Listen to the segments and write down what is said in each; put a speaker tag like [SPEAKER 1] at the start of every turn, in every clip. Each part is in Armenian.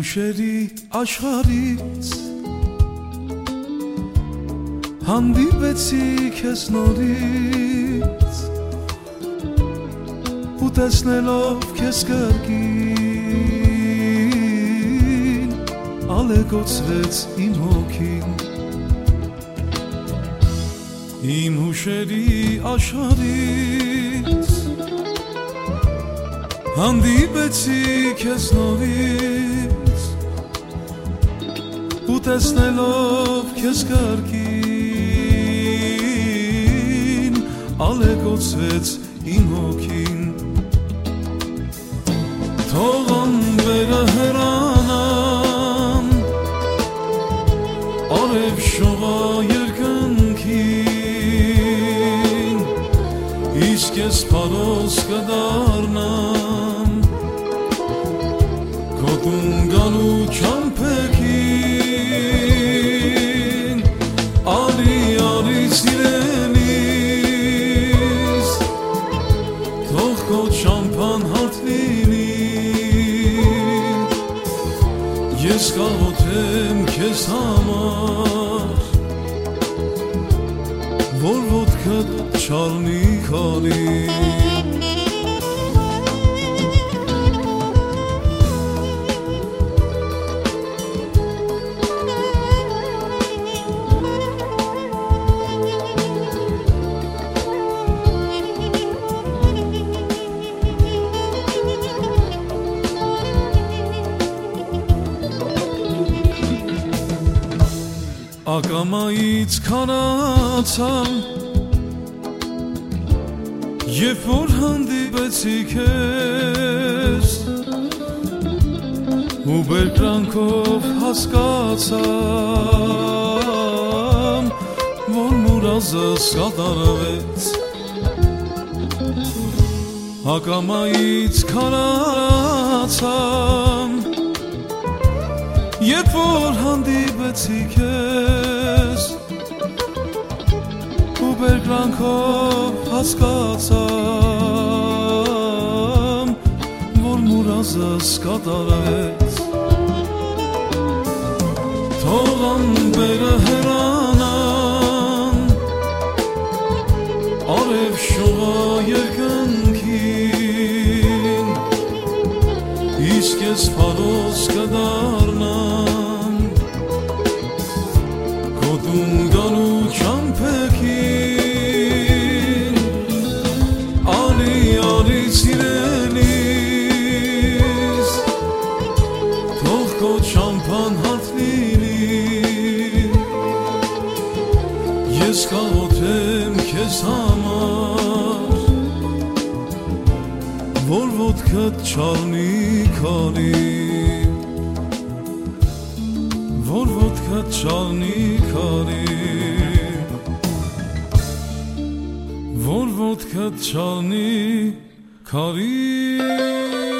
[SPEAKER 1] հուշերի աշխարից հանդիպեցի քեզ նորից ու տեսնելով քեզ կրկին ալեգոցվեց իմ հոգին իմ հուշերի աշխարից հանդիպեցի քեզ նորից տեսնելով քեզ կրկին ալեգոցվեց իմ հոգին թող անվերը հրանան արև շողա երկնքին իսկ ես փարոս կդառնամ քո տուն գալու չամփեքին ես կաղոթեմ քեզ համար որ ոտքդ չառնի քարի ակամայից քանացամ Երբ որ հանդիպեցի քեզ ու բերկրանքով հասկացամ որ մուրազս կատարվեց ակամայից քանացամ Երբ որ հանդիպեցի քեզ ու բերկրանքով հասկացամ որ մուրազս կատարեց թող ամբերը հրանան արև շողա երկնքին իսկ ես փարոս կդառնամ որ ոտքդ չառնի քարի որ ոտքդ չառնի քարի որ ոտքդ չառնի քարի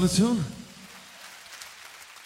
[SPEAKER 1] canción?